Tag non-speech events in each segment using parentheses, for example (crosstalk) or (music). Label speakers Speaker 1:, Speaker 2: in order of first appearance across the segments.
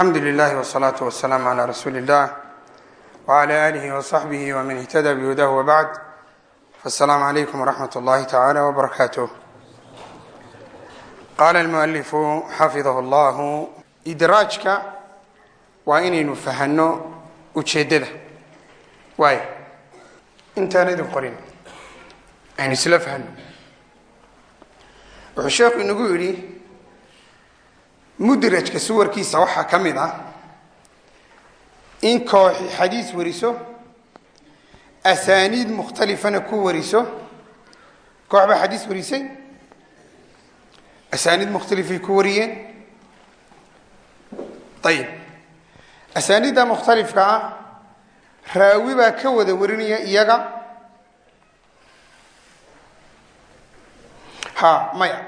Speaker 1: alxamdu lilahi wsalaatu wasalaamu calaa rasuuli illah wcala alihi wasaxbihi waman ihtada bihudahu wabacd fasalaamu calaykum waraxmat اllahi tacaala wbarakaatuh qaala almualifu xafidahu llahu idraajka waa inaynu fahanno ujeeddada. Waay intaan idin qorin aynu isla fahno wuxuu sheekhu inagu yidhi mudrajka suwarkiisa waxaa ka mid ah in kooxi xadiis wariso asaaniid mukhtalifana ku wariso koox baa xadiis warisay asaaniid mukhtalifay ku wariyeen. Ayib asaaniidda mukhtalifka ah raawi baa ka wada warinaya iyaga. Ha maya.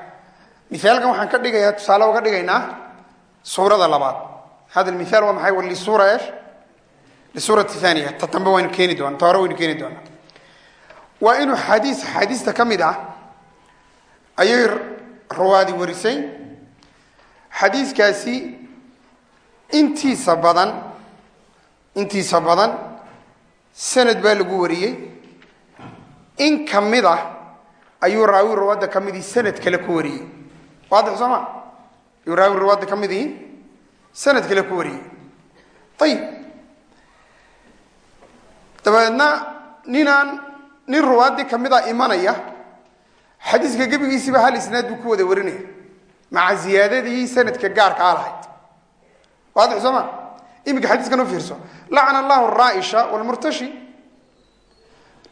Speaker 1: Mihaalkan waxaan ka dhigayaa tusaale uga dhigaynaa suurada labaad. Hada mihaal waa maxay? Lisuura esh lisuurati thaniya ta dambe waynu keeni doona ta waynu keeni doonaa. Waa inuu xadiis xaadiista ka mid ah ayay rawaadi warisay. Xadiiskaasi intiisa badan intiisa badan sanad baa lagu wariyey. In ka mid ah ayuu raawi rawaadda ka midii sanad kale ku wariyey. Waadix soo ma ayuu raawi rawaadda ka midii sanad kale ku wariyey. Ayib dabeedna ninaan nin ruwaaddii ka mid a imanaya xadiiska gebigiisiiba hal isnaad buu ku wada warinaya. Maca ziyaadadii sanadka gaarka a lahayd. Waadix soo ma? Iminka xadiiskan u fiirso. Lacana allahu raaisha wlmurtashi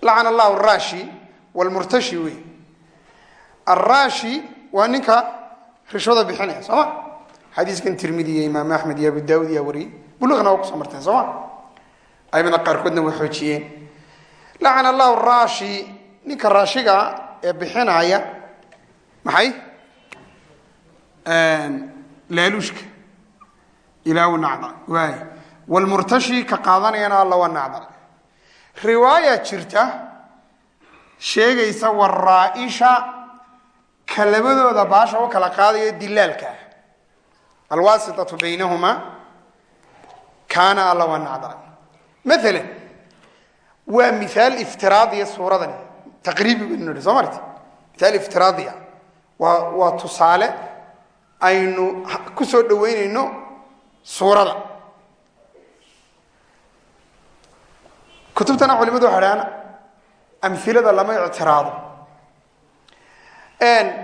Speaker 1: lacana allahu araashi wlmurtashi wey araashi waa ninka rishwada bixinaya soo ma? Xadiiskan tirmidi iyo imaam axmed iyo abu daawud yaa wariyey. Buluqna waa ku soo marteen soo ma? Aimada qaarkoodna way xoojiyeen. Lacana allahu raashi ninka raashiga ee bixinaya maxay? Laaluushka. Ilaahu nacda waay wlmurtashi ka qaadanayana alla waa nacda. Riwaaya jirta sheegaysa waraaisha ka labadooda baasha u kala qaadayo dilaalka. Ah alwaasitatu baynahuma kaana alla waa nacda. Maala waa miaal iftiraadiya suuradani taqriibi baynu nihi soo marti miaal iftiraadiya waa waa tusaale aynu ku soo dhaweynayno suurada. Kutubtana culimadu waxay dhahaan amilada lama ictiraado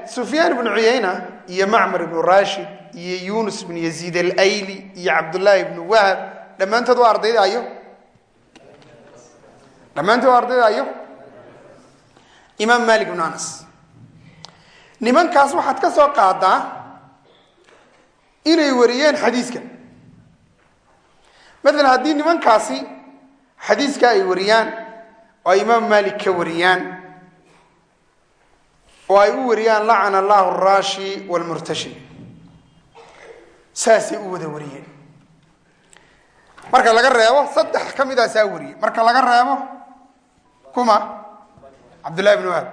Speaker 1: sufyaan ibnu cuyayna iyo macmar ibnu rashid iyo yunus ibnu yaziid alayli iyo cabdullaahi ibnu wahab. Dhammaantood waa ardayda ayo dhammaantood waa ardayda ayo imaam malik ibnu anas. Nimankaas waxaad ka soo qaadaa inay wariyeen xadiiskan maalan haddii nimankaasi xadiiska ay wariyaan oo ay imaam malik ka wariyaan oo ay u wariyaan lacana allahu araashi wlmurtashi saasay u wada wariyeen. Marka laga reebo saddex ka midaasaa wariyey marka laga reebo kuma cabdullahi bn wahab.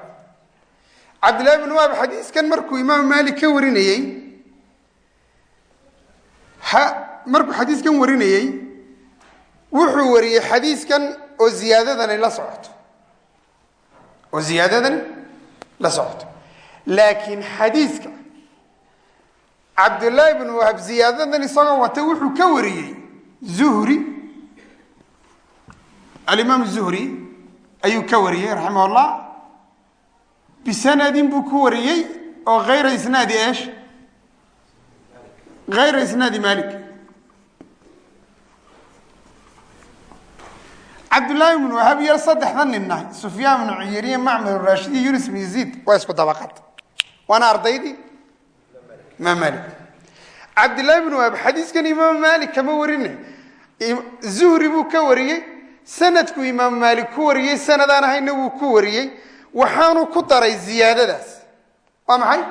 Speaker 1: Cabdullahi bn wahab xadiiskan markuu imaam malik ka warinayey ha markuu xadiiskan warinayey wuxuu wariyey xadiiskan oo ziyaadadani la socoto. Oo ziyaadadani la socoto laakiin xadiiska cabdullaahi bnu wahab ziyaadadan isagoo wata wuxuu ka wariyey zuhri. Alimaam zuhri ayuu ka wariyey raximah llah bisanadin buu ku wariyey oo hayra isnaadi esh hayra isnaadi malik cabdullaahi bnu wahab iyo saddexda ninna sufyaan bnu cuyariye macmar rashidi yunus bn yaziid waa isku dabaqad. Waana ardaydii imaam malik cabdullaahi bnu wahab xadiiskan imaam malik kama warine. Zuhri buu ka wariyey sanadku imaam maalik ku wariyey sanadaan ahayna wuu ku wariyey. Waxaanu ku daray ziyaadadaas. Waa maxay?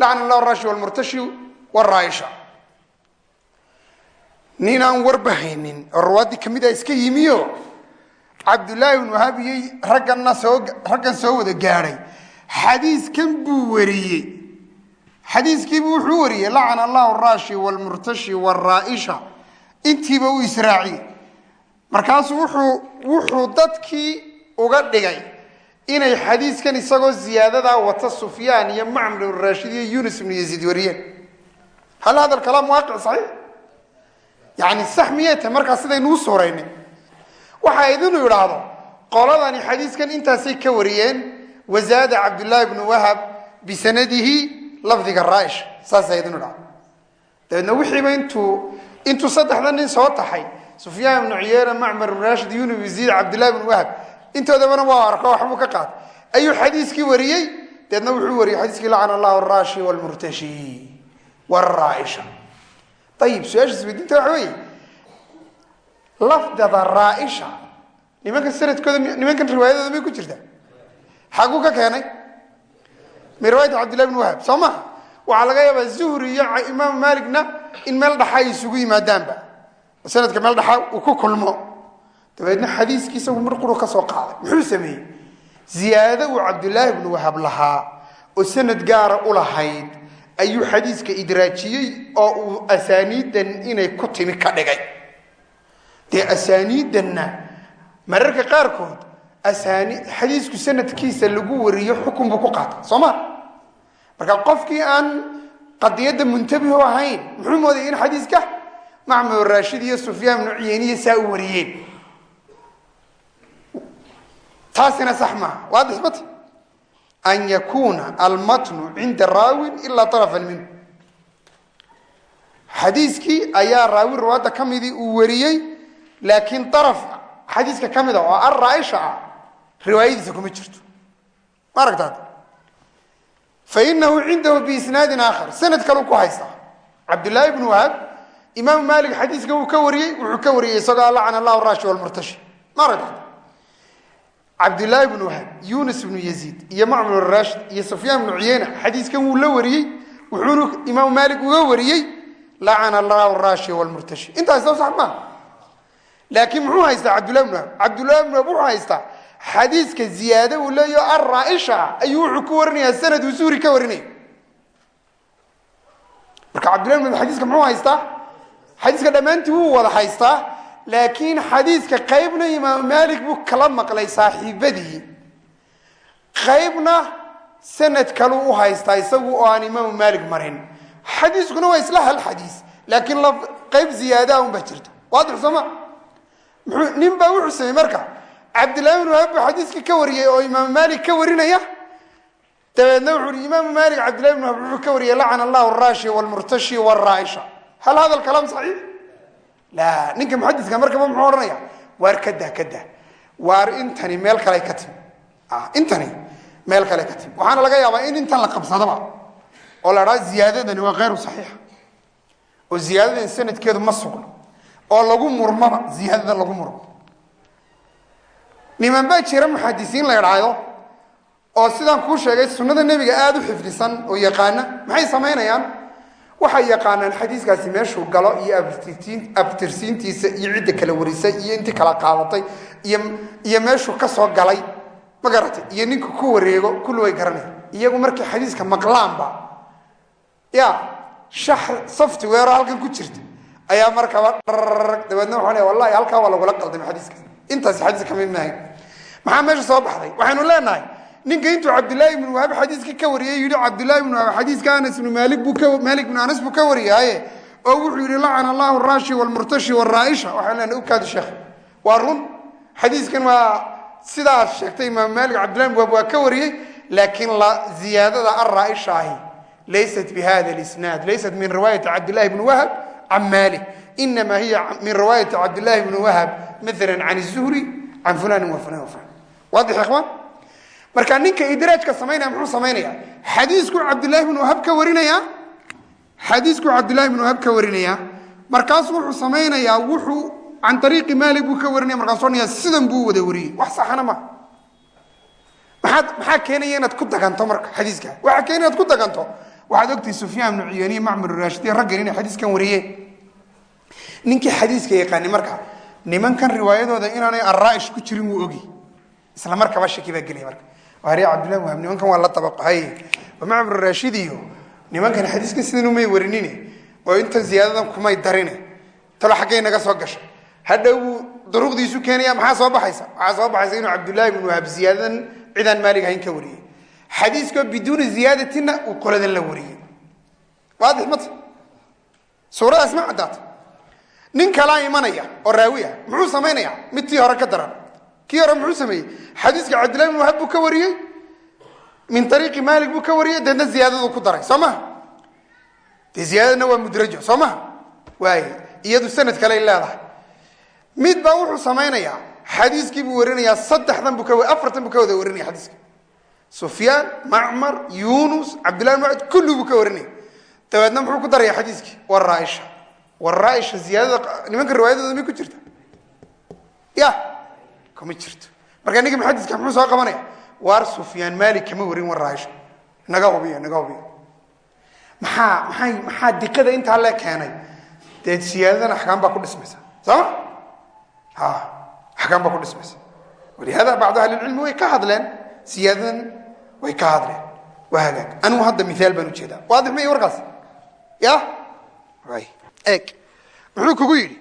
Speaker 1: Allah rashi wlmurtashi waraaisha nin aan warbahaynin. Oo rawaaddii ka mid a iska yimiyo. Cabdullaahi bnu wahab iyo ragganna soo raggan soo wada gaadhay xadiiskan buu wariyey. Xadiiskiibuu wuxuu wariyey lacana allahu raashi wlmurtashi wraaisha intiiba uu israaciyey markaasuu wuxuu wuxuu dadkii uga dhigay inay xadiiskan isagoo ziyaadadaa wata sufyaan iyo macmar ibnu raashid iyo yunus ibnu yaziid wariyeen. Hal hada alkalaam waaqic saxiix yani sax miyay tahay markaas sidaynuu suuraynay waxa idinu idhaahdo qoladani xadiiskan intaasay ka wariyeen wazaada cabdullaahi bnu wahab bisanadihi lafdiga raaisha saasa idinu idhahdo dabeedna wixiiba intuu intuu saddexda nin soo taxay sufyaan ibnu ciyeena macmar ibnu raashid yunus yaziid cabdullahi bnu wahab intoodabana waa arko waxbuu ka qaatay. Ayuu xadiiskii wariyey deedna wuxuu wariyey xadiiskii lacana allahu raashi wlmurtashi wraaisha ayib su'aasha isweydiinta waxa weeye lafdada raaisha nimankan sanadkooda nimankan riwaayadooda may ku jirtaa xaguu ka keenay min riwaayat cabdillahi bn wahab soo maha waxaa laga yaabaa zuhri iyo imaam maaligna in meel dhaxa isugu yimaadaanba sanadka meel dhaxa uu ku kulmo dabeedna xadiiskii isagu quru ka soo qaaday muxuu sameeyey ziyaado uu cabdulaahi bnu wahab lahaa oo sanad gaara u lahayd ayuu xadiiska idraajiyey oo uu asaaniidan inay ku timi ka dhigay. Dee asaaniidanna mararka qaarkood xadiisku sanadkiisa lagu wariyo xukun buu ku qaata soo ma? Marka qofkii aan qadiyadda muntabihu ahayn muxuu moodayay in xadiiska? Macmud raashid iyo sufyaan bnu ciyeyniya saa u wariyeen. Taasina sax maaha waadix mata an yakuuna almatnu cinda raawin ilaa arafan minhu xadiiskii ayaa raawi riwaayadda ka midii uu wariyey laakiin araf xadiiska ka mida oo araaisha ah riwaayadiisa kuma jirto ma aragtaad fainahu cindahu biisnaadin aakhar sanad kalu ku haystaa cabdillaahi bnu wahab imaamu maalik xadiiska wuu ka wariyey wuxuu ka wariyey isagoo lacana allahu raashi walmurtashi ma aragtaad cabdillaahi bnu wahab yunus bnu yaziid iyo macmur raashid iyo sufyaan bnu cuyeyna xadiiskan wuu la wariyey wuxuunu imaamu maalik uga wariyey lacana allahu raashi walmurtashi. Intaas sax maa laakiin muxuu haystaa cabdullahi bnu wahab cabdullahi bnu wahab wuxuu haystaa xadiiska ziyaade uu leeyaho araaisha ayuu wuxuu ku warinayaa sanad uu suuri ka warinaya marka cabdullahi bnu wahab xadiiska muxuu haystaa? Xadiiska dhammaantii wuu wada haystaa laakiin xadiiska qaybna imaamu maalik buu kala maqlay saaxiibadii. Qaybna sanad kaluu u haystaa isagu oo aan imaamu maalik marin. Xadiiskuna waa isla hal xadiis laakiin qayb ziyaadaha unbaa jirta. Waadix sooma nin baa wuxuu sameyey marka. Cabdillahi bn wahab buu xadiiska ka wariyey oo imaamu maalik ka warinaya. Dabeedna wuxuu hi imaamu maalik cabdillahi bn wahab wuxuu ka wariyey lacana allahu araashi walmurtashi wraaisha hal hada alkalaam saxiix ninka muxadiska markaba muxuu odhanaya waar kadah kadah waar intani meel kale ka timi intani meel kale ka timi waxaana laga yaabaa in intan la qabsadaba oo la dhaa ziyaadadani waa keyru saxiixa. Oo ziyaadadan sanadkeedu ma sugno. Oo lagu murmaba ziyaadada lagu murmo. Niman baa jira muxadisiin la idhaahdo oo sidaan kuu sheegay sunnada nebiga aada u xifdisan oo yaqaana maxay samaynayaan waxay yaqaanaan xadiiskaasi meeshuu galo iyo abtirsiintiisa iyo cidda kala warisay iyo intii kala qaadatay iyo meeshuu ka soo galay. Ma garatay iyo ninka ku wareego kulli way garanaya iyagu markay xadiiska maqlaanba ya software halkan ku jirta ayaa markaba dabeedna le wallahi halkaa waa lagula qaldamay xadiiskaas intaasi xadiis ka mid maahay maxaa meesha soo baxday waxaynu leenahay ninka intuu cabdillaahi ibnu wahab xadiiska ka wariyey yidhi cabdillahi ibnu wahab xadiiska anas ibnu maalik buu ka maalik ibnu anas buu ka wariyaaye. Oo wuxuu yidhi lacana allahu raashi walmurtashi waraaisha waxaan leenahay ukaadi sheekh. Waa run. Xadiiskan waa sidaad sheegtay imaam maalik cabdillahi ibnu wahab waa ka wariyey laakiin ziyaadada araaisha ahi laysat bi hada laysat min riwaayati cabdillahi ibni wahab can maalik. Inama hiya min riwaayati cabdillahi ibni wahab maala can zuhri can fulani wa fulan wa fulan. Waadix ikhwaan marka ninka idraajka samaynaya muxuu samaynaya xadiiskuu cabdillahi bnu wahab ka warinaya? Xadiiskuu cabdillahi bnu wahab ka warinaya? Markaasuu wuxuu samaynayaa wuxuu can ariiqi maalik buu ka warinaya markaasuu odhanaya sidan buu wada wariyey. Wax saxana ma. Maxaad maxaa keenaya inaad ku daganto marka xadiiska? Waxaa keenaya inaad ku daganto. Waxaad ogtihi sufyaan bnu cuyeyniye macmur raashidiya raggan inay xadiiskan wariyeen. Ninkii xadiiska yaqaani marka nimankan riwaayadooda inaanay araa'ish ku jirin wuu ogi. Isla markaba shaki baa gelaya marka waare cabdillahi wahab nimankan waa la dabaqahay macmur raashid iyo nimankani xadiiskan sidan umay warinine oo intan ziyaadadan kumay darine. Talo xaggay naga soo gashay hadhow buu duruqdiisu keenaya maxaa soo baxaysa? Waxaa soo baxaysa inuu cabdullaahi ibnu wahaab ziyaadadan cidaan maalig ahayn ka wariyey. Xadiiskoo biduuni ziyaadatina uu qoladan la wariyey. Waadix mata suuradaas ma caddaata nin kalaa imanaya oo raawi ah muxuu samaynaya mid tii hore ka daran kii hore muxuu sameeyey? Xadiiska cabdillahi ibnu wahaab buu ka wariyey? Min ariiqi maalik buu ka wariyey? Deedna ziyaadadu ku daray soo maha dee ziyaadadna waa mudrajo soo maha waay iyadu sanad kaley leedahay. Mid baa wuxuu samaynayaa xadiiskii buu warinayaa saddexdan ka afartan buu ka wada warinaya xadiiska. Sufyaan macmar yunus cabdillahi ibn macud kulli buu ka warinaya. Dabeedna muxuu ku daraya xadiiskii? Waraaisha waraaisha ziyaadada nimanka riwaayadooda may ku jirta? Ya kuma jirto. Marka ninka muxadiska muxuu soo qabanaya waar sufyaan maalik kama warin waraaisha naga hubiyo naga hubiyo maxaa maxay maxaa diqada intaa le keenay? Dee siyaadadan axkaam baa ku dhismaysa. Sooma ha axkaam baa ku dhismaysa. Walihada bacdu ahli lcilmi way ka hadleen. Siyaadadan way ka hadleen. Waa hagaag. Anigu hadda miaal baan u jeedaa waadix may warkaas? Ya eeg. Muxuu kugu yidhi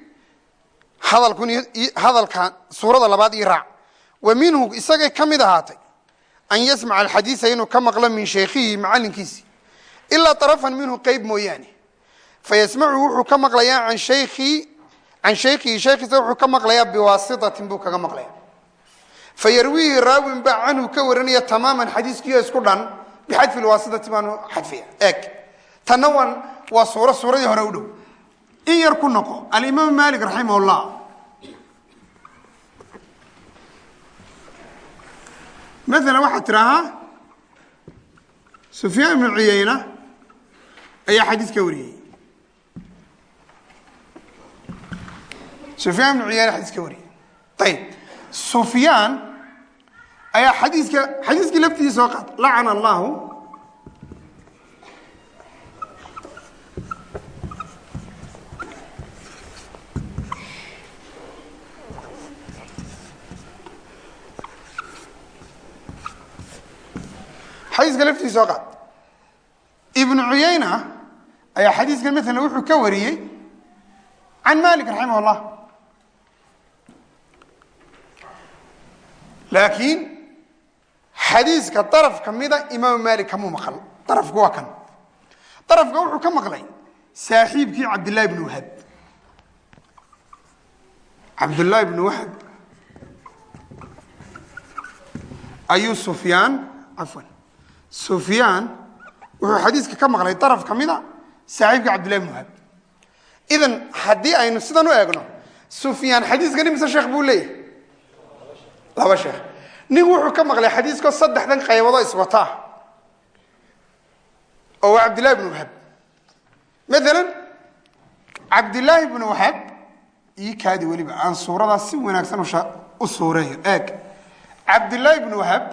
Speaker 1: hadalkun hadalka suurada labaad ii raac. Wa minhu isagay ka mid ahaatay an yasmaca alxadiisa inuu ka maqlo min shaykhihi macalinkiisi ilaa arafan minhu qeyb mooyaane. Fayasmacu wuxuu ka maqlayaa an shayki can shaykhihi shaykhiisa wuxuu ka maqlayaa biwaasitatin buu kaga maqlaya fayarwiihi raawin baa canhu ka waranaya tamaaman xadiiskiio isku dhan bixadfi lwaasitati baanu xadfiya. Eeg. Tanna waan waa suuro suuradii hore u dhow. In yar ku noqo alimaam maalik raximah maala waxaad tidhaahaa sufyaan ibnu cuyayna ayaa xadiis ka wariyey. Sufyaan ibnu cuyayna xadiis ka wariyey. Ayib sufyaan ayaa xadiiska xadiiskii laftiisa soo qaata lacana allahu xadiiska laftiisa soo qaad. Ibnu cuyayna ayaa xadiiskan maalan wuxuu ka wariyey can malik raximah llah laakiin xadiiska daraf kamida imaam malik kamuu maqal. Darafku waa kan. Darafka wuxuu ka maqlay saaxiibkii cabdillahi bnu wahab. Cabdullaahi bnu wahab. Ayuu sufyaan cafwan sufyaan wuxuu xadiiska ka maqlay daraf ka mida saaxiibka cabdillahi wahab. Idan haddii aynu sidan u eegno sufyaan xadiiskan imise sheekh buu leeyahay? Laba sheekh. Nin wuxuu ka maqlay xadiiskoo saddexdan qaybadoo iswataa oo waa cabdillahi bnu wahab. Maalan cabdillaahi bnu wahab ii kaadi weliba aan suuradaas si wanaagsan u suureeyo. Eeg. Cabdillaahi bnu wahab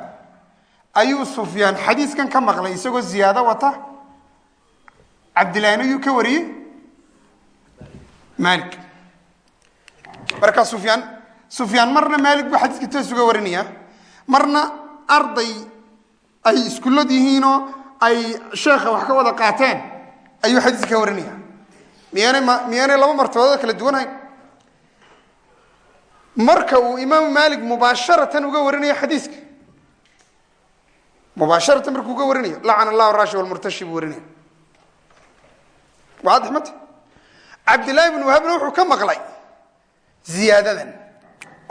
Speaker 1: ayuu sufyaan xadiiskan ka maqlay isagoo ziyaado wata? Cabdillaahina yuu ka wariyey? Maalik. Marka sufyaan sufyaan marna maalik buu xadiiska toos uga warinaya. Marna arday ay iskullad yihiinoo ay sheekha wax ka wada qaateen ayuu xadiiska ka warinaya. Miyaanay ma miyaanay laba martabadood kala duwanahayn marka uu imaamu maalik mubaasharatan uga warinayo xadiiska mubaasharatan markuu uga warinayo lacana allahu raashi walmurtashi buu warinaya waadix mata cabdillahi bnu wahabna wuxuu ka maqlay ziyaadadan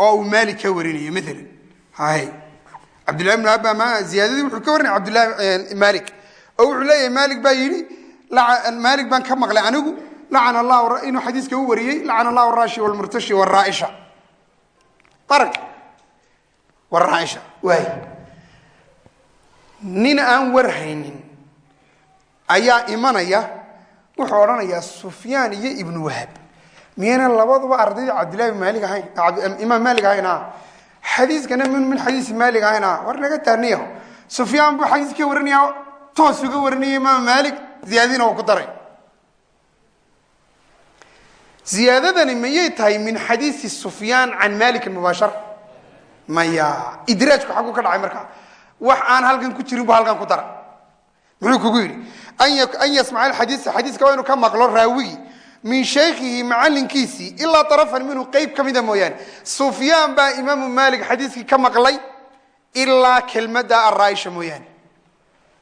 Speaker 1: oo uu maalik ka warinayo maalan hay cabdillahi bnu wahab baa ziyaadadii wuxuu ka warinaya cabdillahi maalik oo wuxuu leeyahay maalik baa yidhi maalik baan ka maqlay anigu lacana allahu inuu xadiiska u wariyey lacana allahu raashi walmurtashi waraaisha arag waraaisha waay nin aan war haynin ayaa imanaya wuxuu odhanayaa sufyaan iyo ibnu wahab. Miyayna labaduba ardayda cabdillahi bin maalik ahayn imaam maalik ahayn a xadiiskana min min xadiisi maalik ahayn a war naga taaniyaho sufyaan buu xadiis ka warinaya toos uga warinaya imaam maalik ziyaadadiina uu ku daray. Ziyaadadani mayay tahay min xadiisi sufyaan can malik mubaashara maya idraajku xaggu ka dhacay markaa wax aan halkan ku jirin bu halkan ku dara muxuu kugu yidhi an yasmaca alxadiisa xadiiska waa inuu ka maqlo raawigi min shaykhihi macalinkiisii ilaa arafan minhu qeyb ka mida mooyaane. Sufyaan baa imaamu maalik xadiiskii ka maqlay ilaa kelmadda araaisha mooyaane.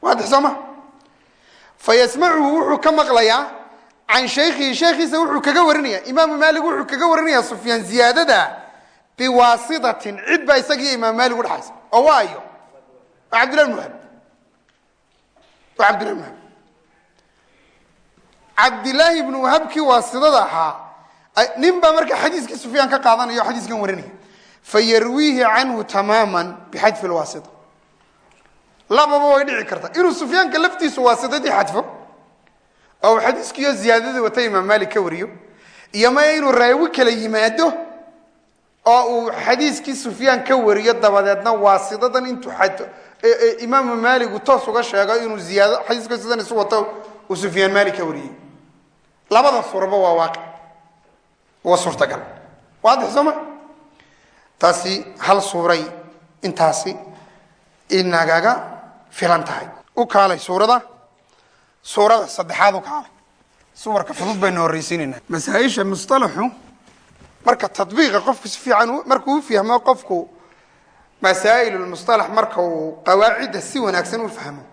Speaker 1: Waadix soo ma? Fa yasmacuhu wuxuu ka maqlayaa can shaykhihi sheekhiisa wuxuu kaga warinaya imaamu maalik wuxuu kaga warinaya sufyaan ziyaadada biwaasitatin cid baa isagiiyo imaam maalik udhaxaysa oo waayo waa cabdillah bn wahab waa cabdillah bn wahab cabdilaahi ibnu wahabkii waasidada marka xadiiskii sufyaan ka qaadanaya o xadiiskan warinaya fayarwiihi canhu tamaama bixadfi lwaasita lababa way dhici karta inuu sufyaanka laftiisu waasidadii xadfo oo uu xadiiskiiyo ziyaadadii wata imaam maalik ka wariyo iyo maya inuu raawi kala yimaado oo uu xadiiskii sufyaan ka wariyo dabadeedna waasidadan intuu imaamu maalik uu toos uga sheego inuu ziyaado xadiiska sidan isu wato uu sufyaan maalik ka wariyey labada suuraba waa waaqi waa suurtagal. Waadix soo ma? Taasi hal suuray intaasi inagaga filan tahay. U kaalay suurada suurada saddexaad u kaalay. Suwarka fudud baynu horraysiinaynaa masaaisha musalaxu marka tabiiqa qofku si fiican markuu u fahmo qofku masaa'il lmusalax marka uu qawaacidda si wanaagsan u fahmo.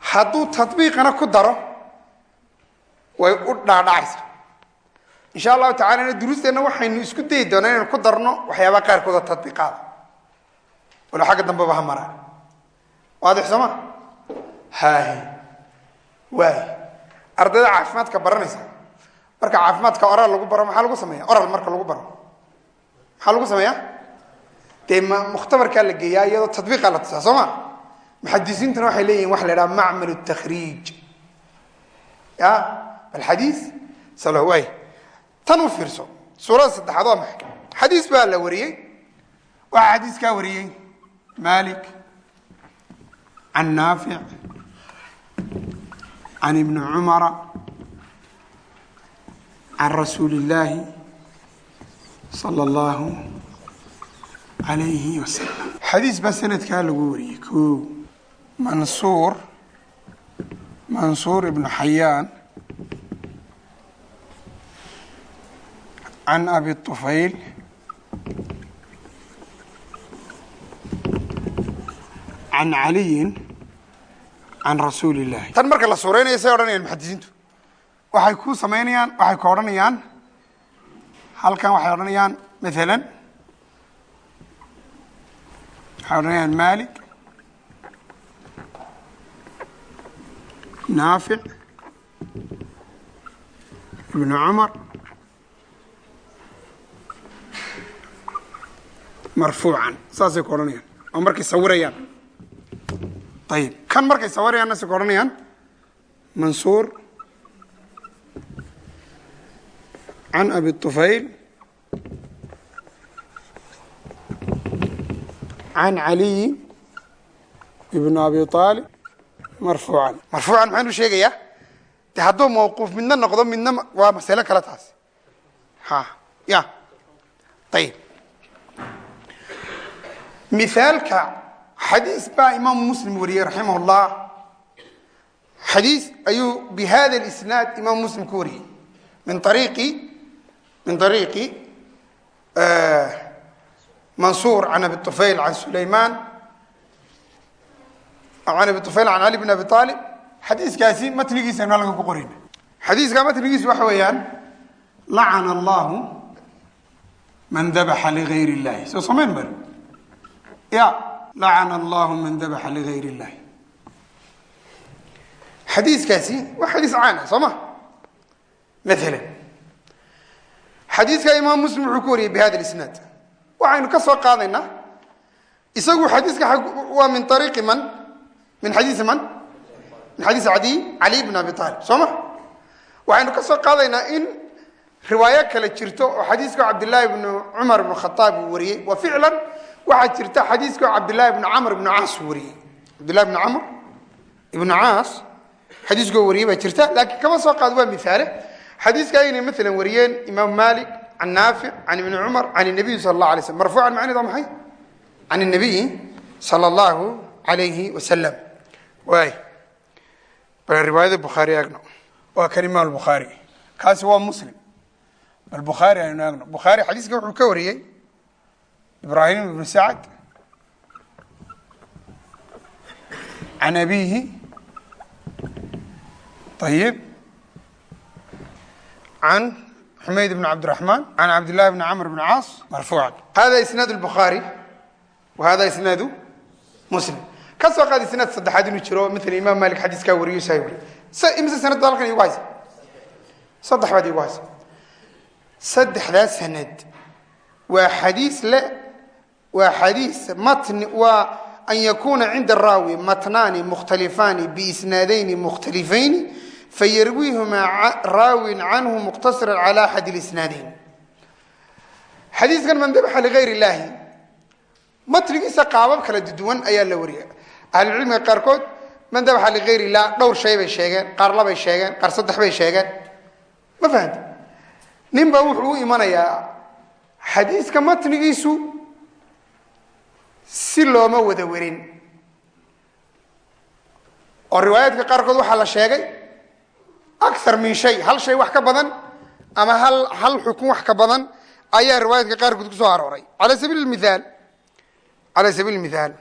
Speaker 1: Hadduu tabiiqana ku daro way u dhaadhacaysaa. Insha allahu tacalana duruusteenna waxaynu isku dayi doonaa inaynu ku darno waxyaabaa qaarkooda tabiiqaada walo xagga dambeba ha maraan. Waadix sooma hahi waay ardayda caafimaadka baranaysa marka caafimaadka oral lagu baro maxaa lagu sameeya oral marka lagu baro. Maxaa lagu sameeyaa? Dee mukhtabarkaa la geeyaa iyadoo tabiiqa la tusaa soo ma? Muxadisiintuna waxay leeyihiin waxa la idhaha macmal takriij ya alxadiis salo waay tan u fiirso suurada saddexaad waa maxay? Xadiis baa la wariyey. Waxaa xadiiskaa wariyey malik can naafic can ibni cumara can rasuuli illaahi sala allahu alayhi wasalam xadiis baa sanadkaa lagu wariyey ko mansuur mansuur ibnu xayaan can abi طufayl can caliyin can rasuuli illahi tan marka la suureynaya say odhanayaan muxadisiintu waxay ku samaynayaan waxay ka odhanayaan. Halkan waxay odhanayaan maalan waxay odhanayaan malik naafic ibnu cumar marfuucan saasay ku odhanayaan oo markay sawirayaan. Ayib kan markay sawirayaanna say ku odhanayaan mansuur can abi طufayl can caliyi ibn abi aalib marfuucan marfuucan maxaynu sheegayaa de hadduu mawquuf midna noqdo midna waa masalo kale taas ha ya ayib mithaalka xadiis baa imaamu muslim wariyey raximah اllah xadiis ayuu bi hada اlisnaad imaamu muslim ku wariyey min ariiqi min ariiqi eh, mansuur an abi ufayl an sulaymaan an abi ufayl an cali bn abi aalib xadiiskaasi matnigiisa naalka ku qorayna xadiiska matnigiisu waxa weeyaan lacana allahu man dabaxa ligayr اllahi soo samayn mar ya lacana allahu man dabaxa ligayr اllahi xadiiskaasi waa xadiis caana ah, soo ma? Maalan xadiiska imaam muslim wuxuu ku wariyey bi hada isnaad. Waxaynu ka soo qaadaynaa isagu xadiiska waa min ariiqi man? Min xadiisi man? Min xadiisi cadiy cali bn abi aalib soo ma? Waxaynu ka soo qaadaynaa in riwaayo kale jirto oo xadiiska cabdillaahi bnu cumar ibnu khaaab uu wariyey. Wa ficlan waxaa jirta xadiiska cabdillaahi bnu camr ibnu caas uu wariyey. Cabdillahi bnu camr ibnu caas xadiiskoo wariyey baa jirta laakiin kama soo qaado waa miaale xadiiska aynay maalan wariyeen imaam malik can naafic can ibni cumar can nabiyi sala allah alay slm marfuucan macneed waa maxay? Can nabiyi sala allahu alayhi wasalam waay bal riwaayada bukhaari eegno. Waa kan imaam albukhaari kaasi waa muslim. Bal bukhaari aynu eegno. Bukhaari xadiiska wuxuu ka wariyey ibraahim ibnu sacad can abihi ayib can xumayd bn cabdiraxmaan can cabdillahi bni camr bni caas marfuucan hada isnaad lbukhaari wa hada isnaadu muslim ka soo qaad isnaad saddexaad inuu jiro maala imaam malik xadiiskaa wariyo saa wariy imise sanad baad halkan igu haysa saddex baad igu haysa saddexdaa sanad waa xadiis le waa xadiis matni waa an yakuna cinda araawi matnaani mukhtalifaani biisnaadayni mukhtalifayni fayarwiihumaa raawin canhu muqtasiran cala axad lisnaadayn xadiiskan man dabaxa ligayr illaahi matnigiisa qaabab kala duwan ayaa la wariya. Ahlucilmiga qaarkood man dabaxa ligayr illah dhowr shay bay sheegeen qaar labay sheegeen qaar saddex bay sheegeen. Ma fahamti nin baa wuxuu u imanayaa xadiiska matnigiisu si looma wada werin oo riwaayaadka qaarkood waxaa la sheegay akar min shay. Hal shay wax ka badan ama hal xukun wax ka badan ayaa riwaayaadka qaarkood ku soo arooray. Ala sabiil miaal ala sabiil mithaal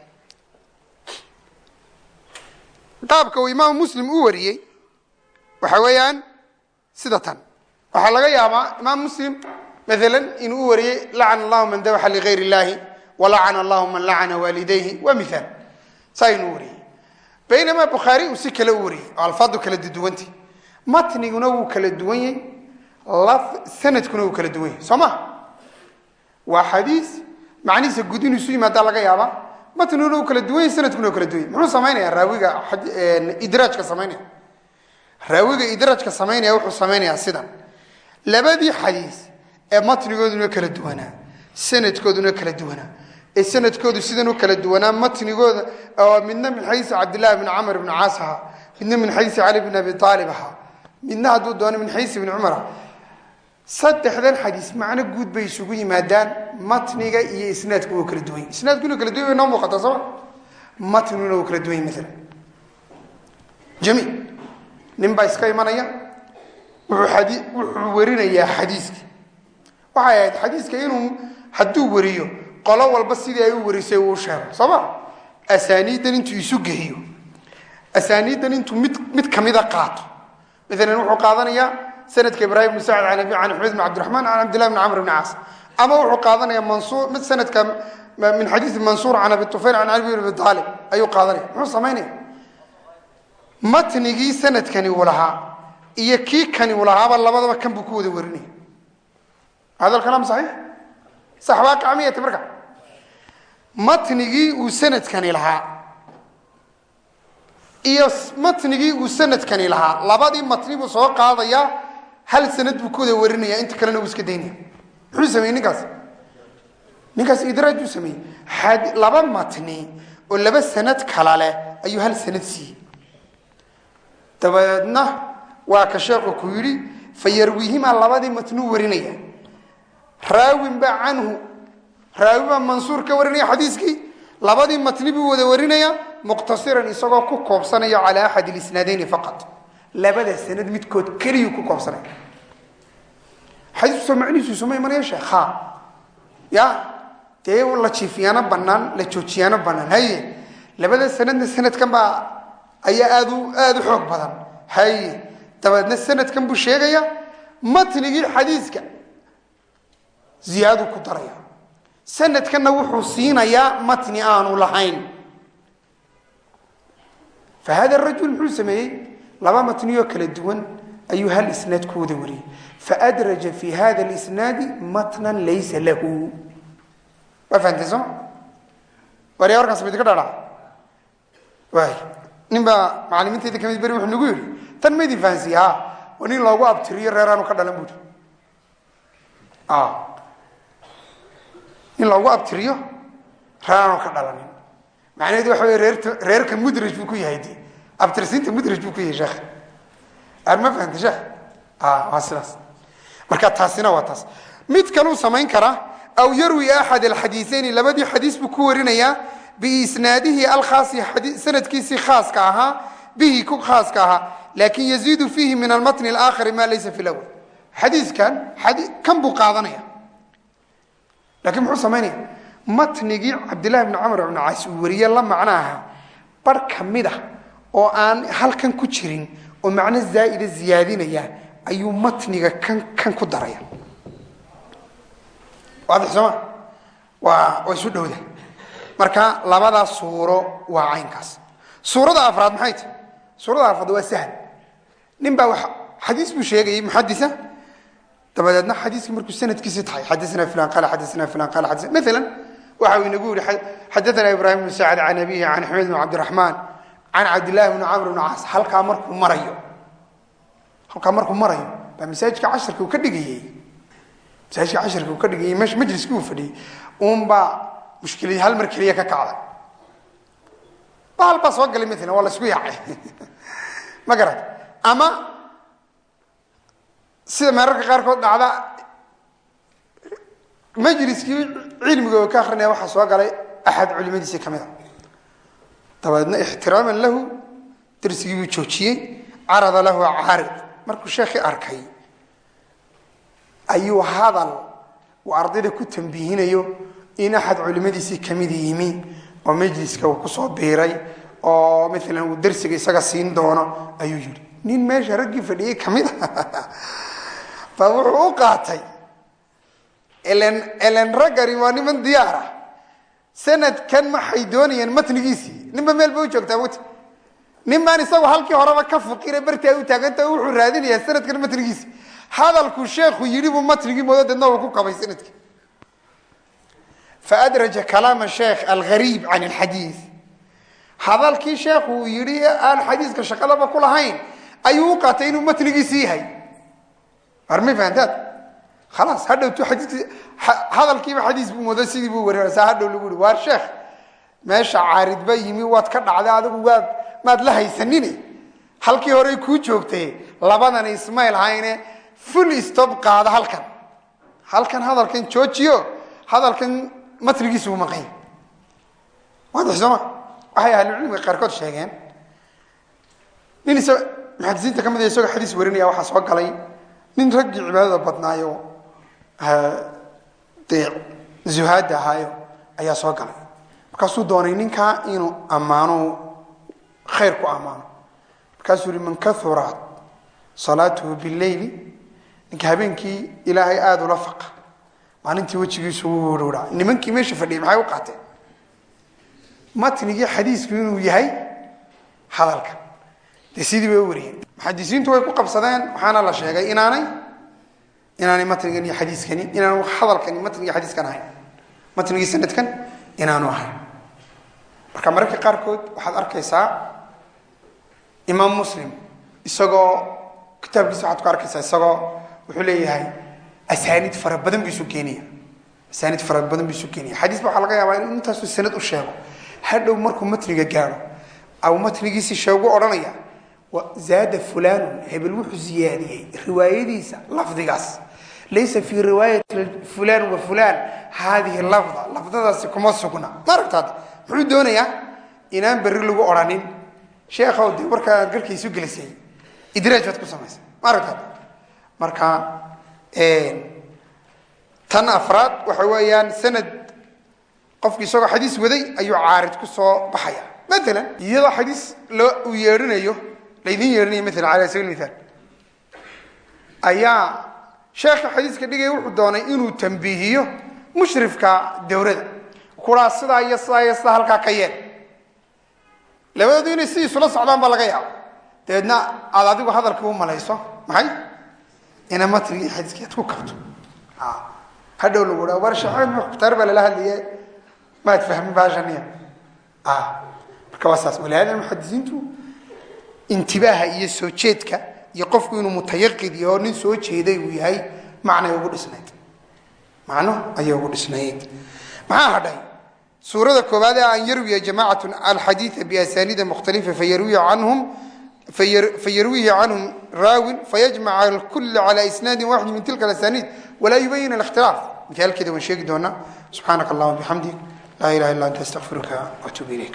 Speaker 1: qaabka uu imaamu muslim u wariyey waxa weeyaan sida tan. Waxaa laga yaabaa imaam muslim maalan inuu u wariyey lacana allahu man dabaxa ligayr illahi walacana allahu man lacana waalidayhi. Waa miaal saa inuu wariyey. Baynamaa bukhaari uu si kale u wariyey. Oo alfaadu kala duduwanta matniguna wuu kala duwan yahy sanadkuna wuu kala duwan yahy soo ma? Waa xadiis macnihiisa gud inuu isu yimaadaa laga yaabaa. Matniguna wuu kala duwan yahy sanadkuna wuu kala duwan yahy muxuu samaynaya raawiga idraajka samaynaya raawiga idraajka samaynaya wuxuu samaynayaa sidan. Labadii xadiis ee matnigooduna kala duwanaa sanadkooduna kala duwanaa ee sanadkoodu sidan u kala duwanaa matnigooda midna min xadiisi cabdillahi bni camr bni caas ahaa midna min xadiisi cali bn abi aalib ahaa midna hadduu doono min xadiisi bni cumar ah saddexdan xadiis macno guud bay isugu yimaadaan matniga iyo isnaadku wuu kala duwan. Yahy isnaadkuna kala duwan noo muuqata sooma matniguna wuu kala duwan yahy maalan jamiil nin baa iska imanaya wuxuu warinayaa xadiiskii. Waxay ahayd xadiiska inuu hadduu wariyo qolo walba sidii ay u warisay uu sheego soo ma? Asaaniiddan intuu isu gehiyo asaaniiddan intuu mid mid kamida qaato maalan wuxuu qaadanayaa sanadka ibraahim bn sacd can axmed bn cabdiraxmaan can cabdillahi bn camr bn caas. Ama wuxuu qaadanayaa mansuur mid sanadka min xadiisi mansuur can abi tufayl can cali bn abi aalib ayuu qaadanaya. Muxuu samaynaya matnigii sanadkani uu lahaa iyo kii kani uu lahaaba labadaba kan buu ku wada warinaya. Hada alkalaam saxiix? Sax waaqica miyata marka. Matnigii uu sanadkani lahaa iyo matnigii uu sanadkani lahaa labadii matni buu soo qaadayaa hal sanad buu ku wada warinaya inta kalena uu iska daynaya. Muxuu sameeyey ninkaas? Ninkaas idraaj buu sameeyey. Laba matni oo laba sanad kala leh ayuu hal sanad siiyey. Dabadeedna waa ka sheekhu ku yidhi fa yarwiihimaa labadii matnuu warinaya. Raawin baa canhu raawi baa mansuur ka warinaya xadiiskii labadii matni buu wada warinaya muqtasiran isagoo ku koobsanaya calaa axad lisnaadayni faqat. Labada sanad midkood keliyuu ku koobsanaya xadiiskusoo macnihiisu isuma imanaya sheekh? Ha ya? Dee la jiifiyaano banaan la joojiyaano banaan haye? Labada sanadna sanadkan baa ayaa aad u aada u xoog badan haye? Dabeedna sanadkan buu sheegaya matnigii xadiiska ziyaaduu ku daraya. Sanadkanna wuxuu siinayaa matni aanu lahayn hada rajul muxuu sameeyey laba matniyoo kala duwan ayuu hal isnaad ku wada wariyey faadraja fi hada lisnaadi matnan laysa lahu waa fahamtay soo warya warkaas ma idinka dhadhaa waay nin baa macalimiintayda ka mid beri wuxuu nagu yidhi tan ma idin fahansiiye ha waa nin loogu abtiriyo reeraanu ka dhalan buuri nin macnaheedu waxa wey reerka mudraj buu ku yahay de abtirsiinta mudraj buu ku yahay sheekh. Ma fahamta sheekh? Waa sidaas. Marka taasina waa taas. Mid kaluu samayn karaa aw yarwi axad alxadiisayni labadii xadiis buu ku warinayaa biisnaadihi alkhaasi sanadkiisii khaaska ahaa bihi ku khaaska ahaa. Laakin yaziidu fiihi min almatni alaakhari ma laysa fi lawal xadiiskan kan buu qaadanaya. Lakiin muxuu samaynaya matnigii cabdillahi bni camr ibni caas uu wariye la macno ahaa bar ka mid a oo aan halkan ku jirin oo macno zaa'ida ziyaadinaya ayuu matniga kan kan ku daraya waadix sooma waa waa isu dhowda. Marka labadaa suuro waa caynkaas. Suurada afraad maxay tahy suurada afraad waa sahl nin baa xadiis buu sheegayay muxadisa dabadeedna xadiiskii markuu sanadkiisii tahay. Xadana fulan qaala xadana fulan qaala xadana maalan waxa uu inagu yihi xadaana ibrahim bnu sacd can abihi can xamed bn cabdiraxmaan can cabdillahi bni camr bni caas halkaa markuu marayo. Halkaa markuu marayo baa masaajidka casharka uu ka dhigayey. Masaajidka casharka uu ka dhigayey majliskii uu fadhiyey uunbaa mushkilad hal mar keliya ka kacday. Bahal baa soo galay maalan waa la isku yaacay. (laughs) Ma garat ama sida meerarka qaarkood dhacda majliskii cilmiga oo ka akrinaya waxaa soo galay axad culimadiisii ka mid a. Dabadeedna ixtiraaman lahu darsigii buu joojiyey carada lahu caarid markuu sheekhii arkay ayuu hadal uu ardayda ku tambiihinayo in axad culimadiisii ka mid yimi oo majliska uu ku soo biiray oo maalan uu darsiga isaga siin doono ayuu yidhi. Nin meesha raggii fadhiyey ka mid a. (laughs) Baa wuxuu u qaatay elen raggani waa niman diyaar ah. Sanadkan maxay doonayeen matnigiisii. Ninba meel ba u joogtaa mugta nin baan isagu halkii horeba ka fuqire bartaa u taaganta wuxuu raadinayaa sanadkan matnigiisi hadalkuu sheekhu yidhi buu matnigii moodo uu ku kabay sannadkii. Faadraja kalaama sheekh alghariib can alxadiid hadalkii sheekhu uu yidhi aan xadiiska shaqadaba ku lahayn ayuu u qaatay inuu matnigiisi yahay. Armay fahantaad khalaas hadhowtu xadiiskii hadalkiiba xadiis buu moodo sidii buu wareera saa hadhow lagu yihi waar sheekh meesha caaridba yimi waad ka dhacday adigu waad maad la haysanine halkii horey kuu joogtay labadan ismayl hayne full stop qaada halkan halkan hadalkan joojiyo hadalkan matnigiisu uu maqan waadix sooma waxay ahlucilmiga qaarkood sheegeen nin muxadisiinta ka mid a isagoo xadiis warinaya waxaa soo galay nin raggii cibaadada badnaayo zuhaada ahaayo ayaa soo galay. Markaasuu doonay ninkaa inuu ammaano khayr ku ammaano. Markaasuu yihi man kaurat salaatuhu bileyli ninka habeenkii ilaahay aada ula faqa. Maalintii wejigiisu wuu wurwuraa nimankii meesha fadhiyay maxay u qaateen matnigii xadiisku inuu yahay hadalka. Dee sidii bay u wariyeen. Muxadisiintu way ku qabsadeen waxaana la sheegay inaanay inaanay matnigan iyo xadiiskani inaanu hadalkani matnigi xadiiskan ahayn. Matnigii sanadkan inaanu ahayn. Marka mararka qaarkood waxaad arkaysaa imaam muslim isagoo kitaabkiisa waxaad ku arkaysaa isagoo wuxuu leeyahay asaaniid fara badan buu isu keenaya. Asaaniid fara badan buu isu keenaya. Xadiis waxaa laga yaabaa inuu intaasuu sanad u sheego. Hadhow markuu matniga gaadho au matnigiisii sheegu odhanaya zaada fulanun hebel wuxuu ziyaadiyey riwaayadiisa lafdigaas laysa fii riwaayati fulan wa fulan haadihi lafda lafdadaasi kuma sugna ma aragtaad muxuu doonayaa inaan berri lagu odhanin sheekhow dee markaa aad garka isu gelisay idraaj baad ku samaysay ma aragtaad marka tan afraad waxa weeyaan sanad qofki isagoo xadiis waday ayuu caarid ku soo baxaya maalan iyadoo xadiis uu yeedhinayo laydin yeedhinayo maalan ala sabil mithaal ayaa sheekha xadiiska dhigaya wuxuu doonay inuu tambiihiyo mushrifka dowrada kuraa sidaa iyo sidaa iyo sidaa halkaa ka yeel. Labadoodu inay si isula socdaan baa laga yaaba dabeedna aad adigu hadalkii u malayso maxay? Ina matnigii xadiiskii aad ku kabto hadhow lagu dhaa war sheekh mukhtaar baa lala hadlaye maad fahmin baashaniya marka waa saas. Walihada muxadisiintu intibaaha iyo soo jeedka iyo qofku inuu mutayaqid iyo nin soo jeeday uu yahay macnay ugu dhisnayd. Macno ayay ugu dhisnayd. Maxaa hadhay? Suurada koowaad ee an yarwiya jamacat alxadiia biasaniida mukhtalifa fayarwiya canhum raawin fayajmac alkul cala isnaadin waxid min tilka asaniid walaa yubayin اlاkhtilaaf mithaalkeeda waan sheegi doonaa. Subxaanaka allahuma bixamdik laa ilaha illa anta astaqfiruka watuub ilayk